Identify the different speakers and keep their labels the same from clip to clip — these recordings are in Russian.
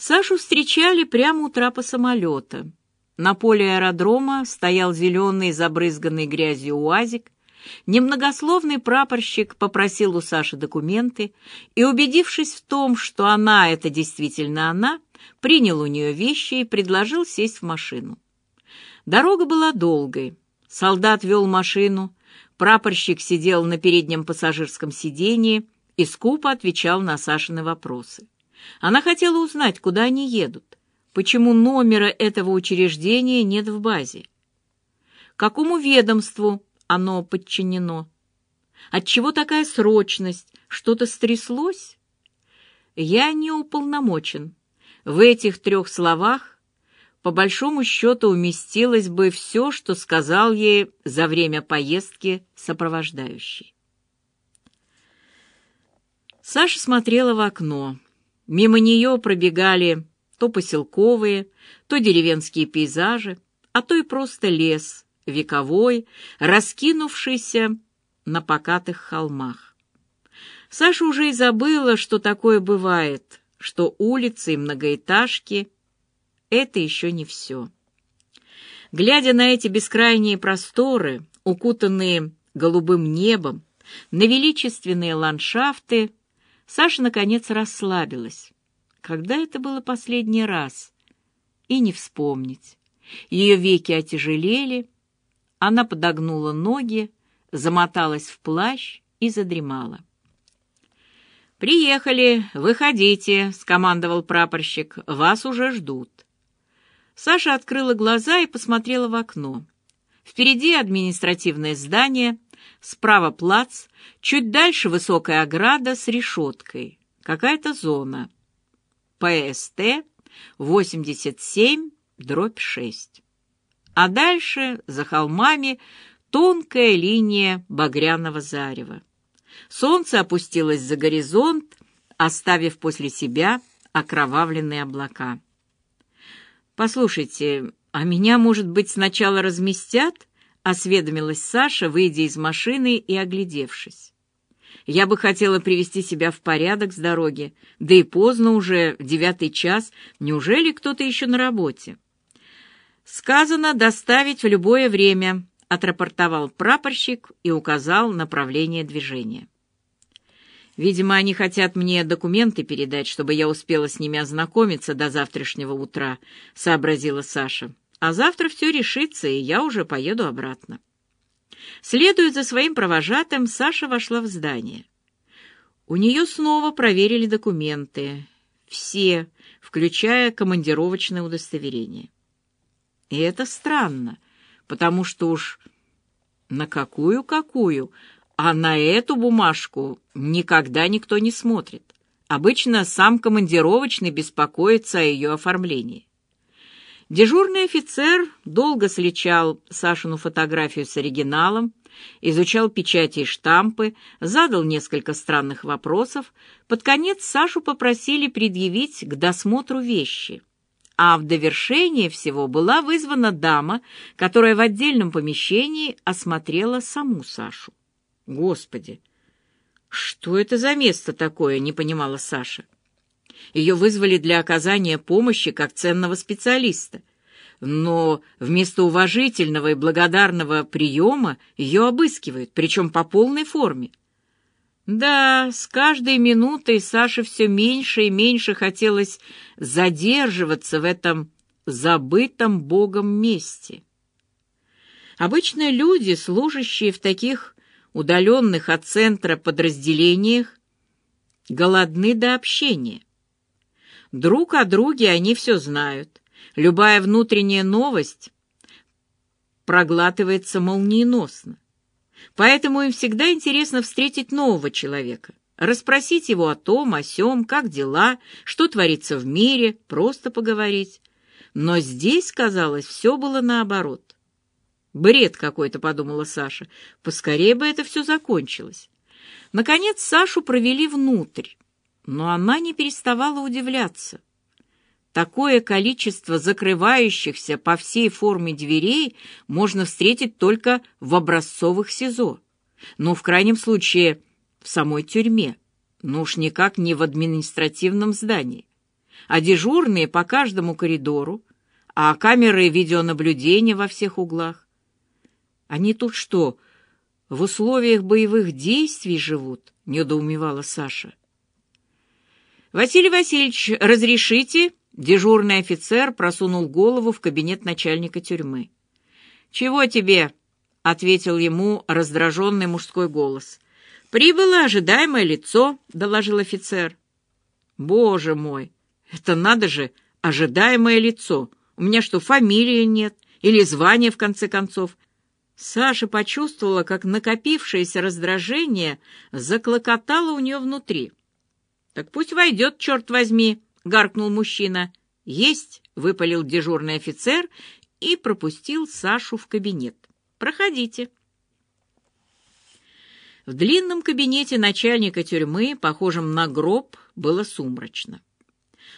Speaker 1: Сашу встречали прямо у трапа самолета. На поле аэродрома стоял зеленый, забрызганный грязью уазик. Немногословный прапорщик попросил у Саши документы и, убедившись в том, что она — это действительно она, принял у нее вещи и предложил сесть в машину. Дорога была долгой. Солдат вел машину, прапорщик сидел на переднем пассажирском сидении и скупо отвечал на Сашины вопросы. Она хотела узнать, куда они едут, почему номера этого учреждения нет в базе, какому ведомству оно подчинено, отчего такая срочность, что-то стряслось. Я не уполномочен. В этих трех словах по большому счету уместилось бы все, что сказал ей за время поездки сопровождающий. Саша смотрела в окно. Мимо нее пробегали то поселковые, то деревенские пейзажи, а то и просто лес, вековой, раскинувшийся на покатых холмах. Саша уже и забыла, что такое бывает, что улицы и многоэтажки — это еще не все. Глядя на эти бескрайние просторы, укутанные голубым небом, на величественные ландшафты, Саша, наконец, расслабилась. Когда это было последний раз? И не вспомнить. Ее веки отяжелели, она подогнула ноги, замоталась в плащ и задремала. «Приехали, выходите», — скомандовал прапорщик, — «вас уже ждут». Саша открыла глаза и посмотрела в окно. Впереди административное здание — Справа плац, чуть дальше высокая ограда с решеткой. Какая-то зона. ПСТ 87, дробь 6. А дальше, за холмами, тонкая линия багряного зарева. Солнце опустилось за горизонт, оставив после себя окровавленные облака. «Послушайте, а меня, может быть, сначала разместят?» — осведомилась Саша, выйдя из машины и оглядевшись. «Я бы хотела привести себя в порядок с дороги, да и поздно уже, девятый час, неужели кто-то еще на работе?» «Сказано доставить в любое время», — отрапортовал прапорщик и указал направление движения. «Видимо, они хотят мне документы передать, чтобы я успела с ними ознакомиться до завтрашнего утра», — сообразила Саша а завтра все решится, и я уже поеду обратно. Следуя за своим провожатым, Саша вошла в здание. У нее снова проверили документы. Все, включая командировочное удостоверение. И это странно, потому что уж на какую-какую, а на эту бумажку никогда никто не смотрит. Обычно сам командировочный беспокоится о ее оформлении. Дежурный офицер долго сличал Сашину фотографию с оригиналом, изучал печати и штампы, задал несколько странных вопросов. Под конец Сашу попросили предъявить к досмотру вещи. А в довершение всего была вызвана дама, которая в отдельном помещении осмотрела саму Сашу. «Господи, что это за место такое?» — не понимала Саша. Ее вызвали для оказания помощи как ценного специалиста. Но вместо уважительного и благодарного приема ее обыскивают, причем по полной форме. Да, с каждой минутой Саше все меньше и меньше хотелось задерживаться в этом забытом Богом месте. Обычно люди, служащие в таких удаленных от центра подразделениях, голодны до общения. Друг о друге они все знают. Любая внутренняя новость проглатывается молниеносно. Поэтому им всегда интересно встретить нового человека, расспросить его о том, о сём, как дела, что творится в мире, просто поговорить. Но здесь, казалось, все было наоборот. «Бред какой-то», — подумала Саша. «Поскорее бы это все закончилось». Наконец Сашу провели внутрь но она не переставала удивляться. Такое количество закрывающихся по всей форме дверей можно встретить только в образцовых СИЗО. Ну, в крайнем случае, в самой тюрьме. Ну уж никак не в административном здании. а дежурные по каждому коридору, а камеры видеонаблюдения во всех углах. Они тут что, в условиях боевых действий живут? — недоумевала Саша. «Василий Васильевич, разрешите?» Дежурный офицер просунул голову в кабинет начальника тюрьмы. «Чего тебе?» — ответил ему раздраженный мужской голос. «Прибыло ожидаемое лицо», — доложил офицер. «Боже мой, это надо же, ожидаемое лицо. У меня что, фамилии нет? Или звания, в конце концов?» Саша почувствовала, как накопившееся раздражение заклокотало у нее внутри. «Так пусть войдет, черт возьми!» — гаркнул мужчина. «Есть!» — выпалил дежурный офицер и пропустил Сашу в кабинет. «Проходите». В длинном кабинете начальника тюрьмы, похожем на гроб, было сумрачно.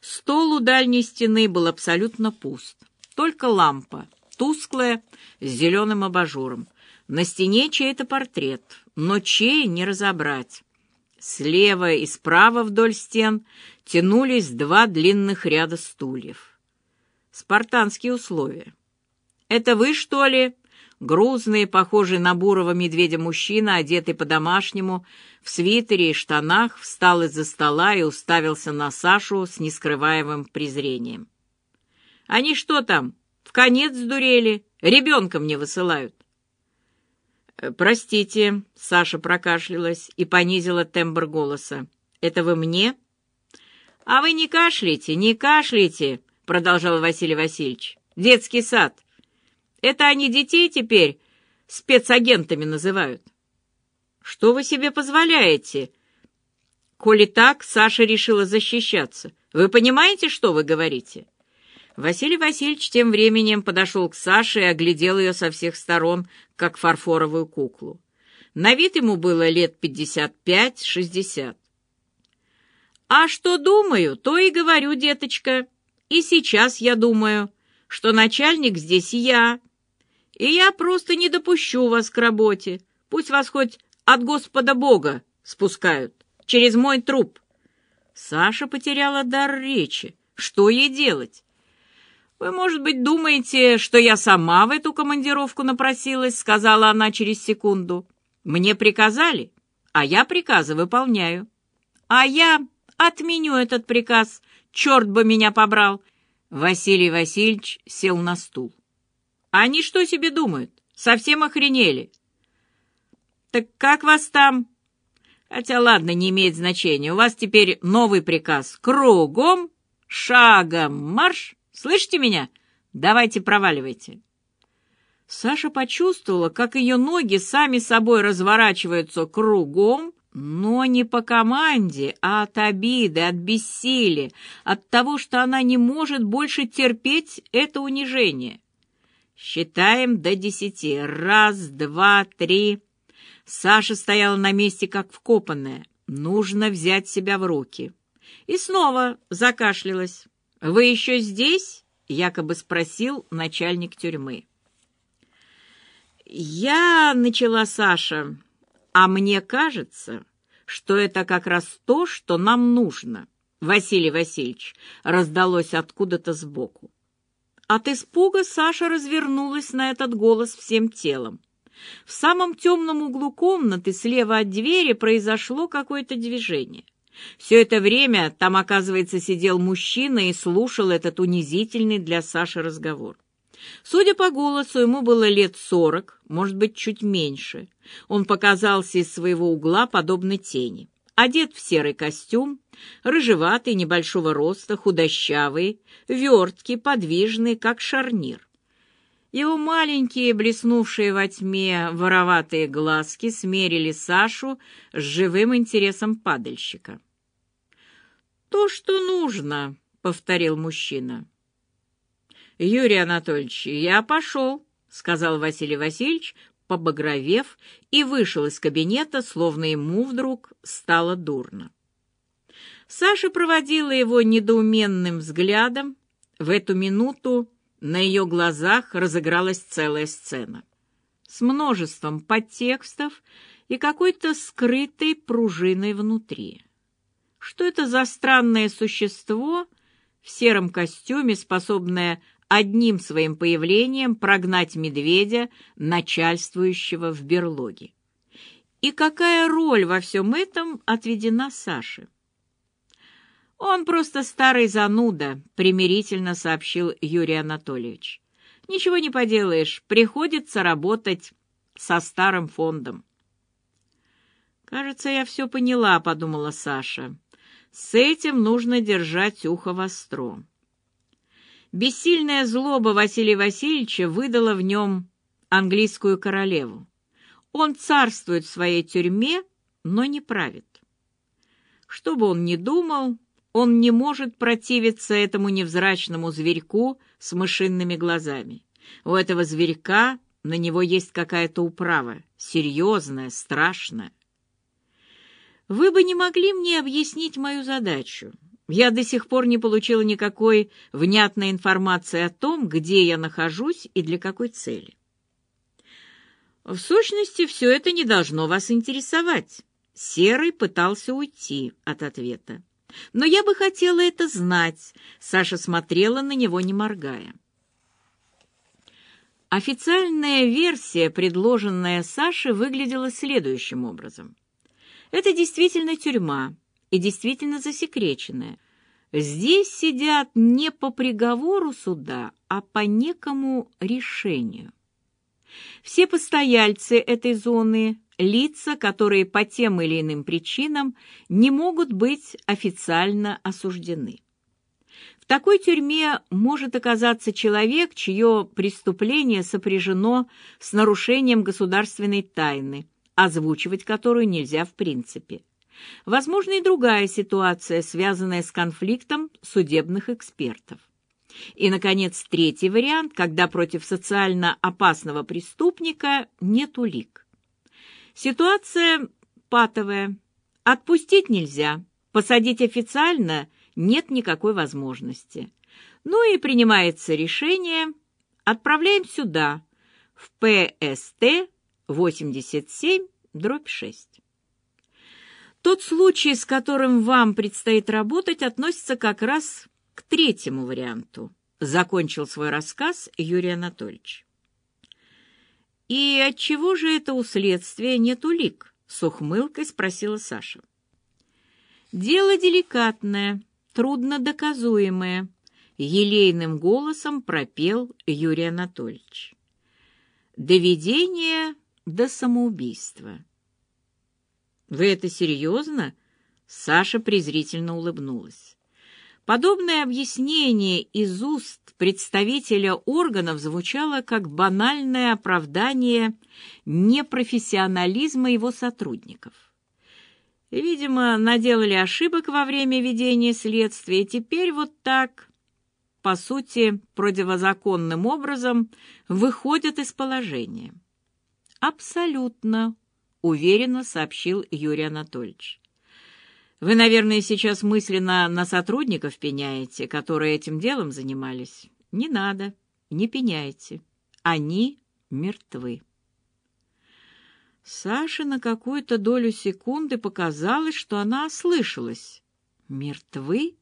Speaker 1: Стол у дальней стены был абсолютно пуст. Только лампа, тусклая, с зеленым абажуром. На стене чей-то портрет, но чей не разобрать. Слева и справа вдоль стен тянулись два длинных ряда стульев. Спартанские условия. «Это вы, что ли?» Грузный, похожий на бурого медведя мужчина, одетый по-домашнему, в свитере и штанах, встал из-за стола и уставился на Сашу с нескрываемым презрением. «Они что там, в конец сдурели? Ребенка мне высылают?» Э, «Простите», — Саша прокашлялась и понизила тембр голоса. «Это вы мне?» «А вы не кашляйте, не кашляйте», — продолжал Василий Васильевич. «Детский сад. Это они детей теперь спецагентами называют». «Что вы себе позволяете?» «Коли так, Саша решила защищаться. Вы понимаете, что вы говорите?» Василий Васильевич тем временем подошел к Саше и оглядел ее со всех сторон, как фарфоровую куклу. На вид ему было лет пятьдесят пять-шестьдесят. «А что думаю, то и говорю, деточка. И сейчас я думаю, что начальник здесь я. И я просто не допущу вас к работе. Пусть вас хоть от Господа Бога спускают, через мой труп». Саша потеряла дар речи. Что ей делать? «Вы, может быть, думаете, что я сама в эту командировку напросилась?» — сказала она через секунду. «Мне приказали, а я приказы выполняю. А я отменю этот приказ, черт бы меня побрал!» Василий Васильевич сел на стул. «Они что себе думают? Совсем охренели?» «Так как вас там?» «Хотя ладно, не имеет значения. У вас теперь новый приказ. Кругом, шагом марш!» Слышите меня? Давайте проваливайте. Саша почувствовала, как ее ноги сами собой разворачиваются кругом, но не по команде, а от обиды, от бессилия, от того, что она не может больше терпеть это унижение. Считаем до десяти. Раз, два, три. Саша стояла на месте, как вкопанная. Нужно взять себя в руки. И снова закашлялась. «Вы еще здесь?» — якобы спросил начальник тюрьмы. «Я...» — начала Саша. «А мне кажется, что это как раз то, что нам нужно, Василий Васильевич», — раздалось откуда-то сбоку. От испуга Саша развернулась на этот голос всем телом. В самом темном углу комнаты слева от двери произошло какое-то движение. Все это время там, оказывается, сидел мужчина и слушал этот унизительный для Саши разговор. Судя по голосу, ему было лет сорок, может быть, чуть меньше. Он показался из своего угла подобно тени. Одет в серый костюм, рыжеватый, небольшого роста, худощавый, верткий, подвижный, как шарнир. Его маленькие, блеснувшие во тьме вороватые глазки смерили Сашу с живым интересом падальщика. «То, что нужно», — повторил мужчина. «Юрий Анатольевич, я пошел», — сказал Василий Васильевич, побагровев, и вышел из кабинета, словно ему вдруг стало дурно. Саша проводила его недоуменным взглядом. В эту минуту на ее глазах разыгралась целая сцена с множеством подтекстов и какой-то скрытой пружиной внутри. Что это за странное существо в сером костюме, способная одним своим появлением прогнать медведя, начальствующего в берлоге. И какая роль во всем этом отведена Саше? «Он просто старый зануда», — примирительно сообщил Юрий Анатольевич. «Ничего не поделаешь, приходится работать со старым фондом». «Кажется, я все поняла», — подумала Саша. «С этим нужно держать ухо востро». Бессильная злоба Василия Васильевича выдала в нем английскую королеву. Он царствует в своей тюрьме, но не правит. Что бы он ни думал, он не может противиться этому невзрачному зверьку с мышиными глазами. У этого зверька на него есть какая-то управа, серьезная, страшная. Вы бы не могли мне объяснить мою задачу? Я до сих пор не получила никакой внятной информации о том, где я нахожусь и для какой цели. В сущности, все это не должно вас интересовать. Серый пытался уйти от ответа. Но я бы хотела это знать. Саша смотрела на него, не моргая. Официальная версия, предложенная Саше, выглядела следующим образом. Это действительно тюрьма и действительно засекреченная. Здесь сидят не по приговору суда, а по некому решению. Все постояльцы этой зоны – лица, которые по тем или иным причинам не могут быть официально осуждены. В такой тюрьме может оказаться человек, чье преступление сопряжено с нарушением государственной тайны, озвучивать которую нельзя в принципе. Возможно и другая ситуация, связанная с конфликтом судебных экспертов. И, наконец, третий вариант, когда против социально опасного преступника нет улик. Ситуация патовая. Отпустить нельзя, посадить официально нет никакой возможности. Ну и принимается решение, отправляем сюда, в ПСТ 87, дробь 6. Тот случай, с которым вам предстоит работать, относится как раз к третьему варианту, закончил свой рассказ Юрий Анатольевич. И отчего же это у следствия нет улик? С ухмылкой спросила Саша. Дело деликатное, трудно доказуемое, елейным голосом пропел Юрий Анатольевич. Доведение до самоубийства. Вы это серьезно? Саша презрительно улыбнулась. Подобное объяснение из уст представителя органов звучало как банальное оправдание непрофессионализма его сотрудников. Видимо, наделали ошибок во время ведения следствия, и теперь вот так, по сути, противозаконным образом выходят из положения. «Абсолютно», — уверенно сообщил Юрий Анатольевич. Вы, наверное, сейчас мысленно на сотрудников пеняете, которые этим делом занимались. Не надо, не пеняйте. Они мертвы. Саше на какую-то долю секунды показалось, что она ослышалась. «Мертвы?»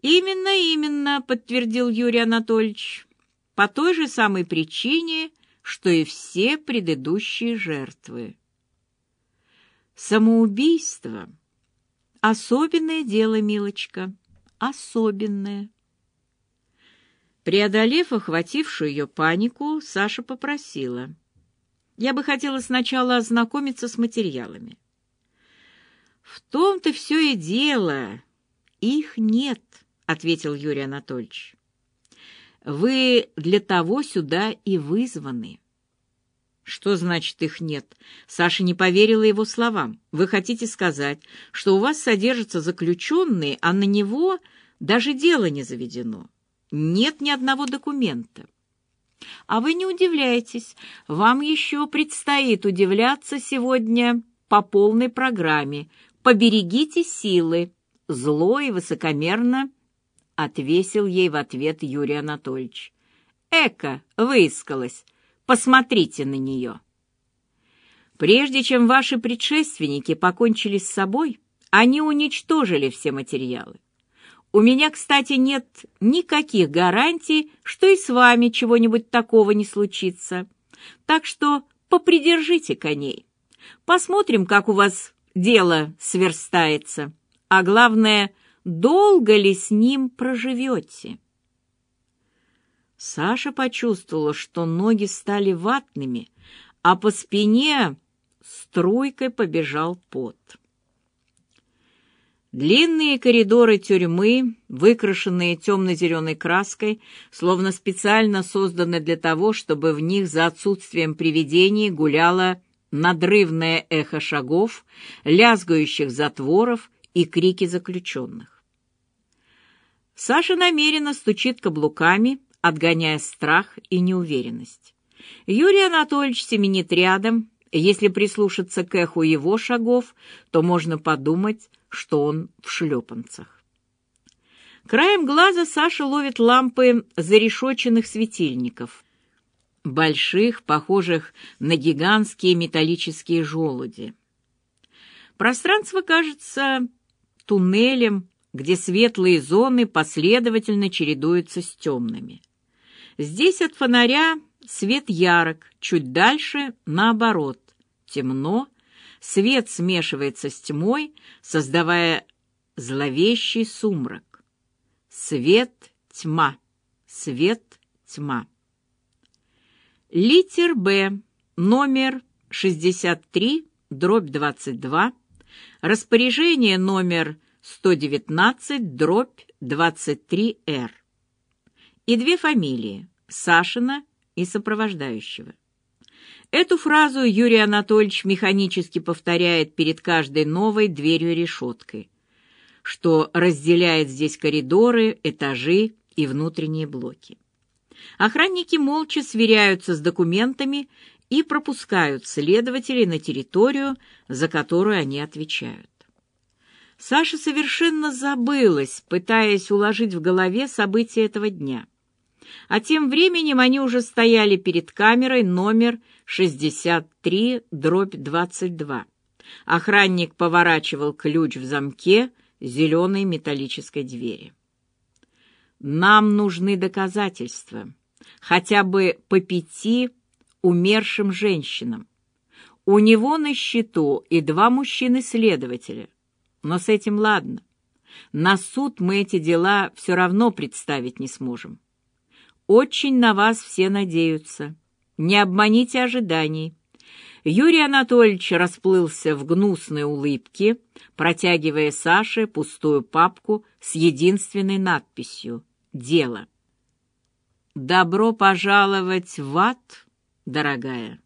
Speaker 1: «Именно, именно», — подтвердил Юрий Анатольевич, «по той же самой причине, что и все предыдущие жертвы». Самоубийство — Особенное дело, милочка, особенное. Преодолев охватившую ее панику, Саша попросила. «Я бы хотела сначала ознакомиться с материалами». «В том-то все и дело. Их нет», — ответил Юрий Анатольевич. «Вы для того сюда и вызваны». «Что значит их нет?» Саша не поверила его словам. «Вы хотите сказать, что у вас содержатся заключенные, а на него даже дело не заведено? Нет ни одного документа». «А вы не удивляйтесь. Вам еще предстоит удивляться сегодня по полной программе. Поберегите силы». Зло и высокомерно отвесил ей в ответ Юрий Анатольевич. «Эка выискалась. Посмотрите на нее. Прежде чем ваши предшественники покончили с собой, они уничтожили все материалы. У меня, кстати, нет никаких гарантий, что и с вами чего-нибудь такого не случится. Так что попридержите коней. Посмотрим, как у вас дело сверстается. А главное, долго ли с ним проживете?» Саша почувствовала, что ноги стали ватными, а по спине струйкой побежал пот. Длинные коридоры тюрьмы, выкрашенные темно-зеленой краской, словно специально созданы для того, чтобы в них за отсутствием привидений гуляло надрывное эхо шагов, лязгающих затворов и крики заключенных. Саша намеренно стучит каблуками, отгоняя страх и неуверенность. Юрий Анатольевич семенит рядом. Если прислушаться к эху его шагов, то можно подумать, что он в шлепанцах. Краем глаза Саша ловит лампы зарешоченных светильников, больших, похожих на гигантские металлические желуди. Пространство кажется туннелем, где светлые зоны последовательно чередуются с темными. Здесь от фонаря свет ярок, чуть дальше наоборот, темно, свет смешивается с тьмой, создавая зловещий сумрак. Свет, тьма, свет, тьма. Литер Б, номер 63, дробь 22, распоряжение номер 119, дробь 23Р. И две фамилии – Сашина и сопровождающего. Эту фразу Юрий Анатольевич механически повторяет перед каждой новой дверью-решеткой, что разделяет здесь коридоры, этажи и внутренние блоки. Охранники молча сверяются с документами и пропускают следователей на территорию, за которую они отвечают. Саша совершенно забылась, пытаясь уложить в голове события этого дня. А тем временем они уже стояли перед камерой номер 63, дробь 22. Охранник поворачивал ключ в замке зеленой металлической двери. «Нам нужны доказательства, хотя бы по пяти умершим женщинам. У него на счету и два мужчины-следователя. Но с этим ладно. На суд мы эти дела все равно представить не сможем. Очень на вас все надеются. Не обманите ожиданий. Юрий Анатольевич расплылся в гнусной улыбке, протягивая Саше пустую папку с единственной надписью «Дело». «Добро пожаловать в ад, дорогая!»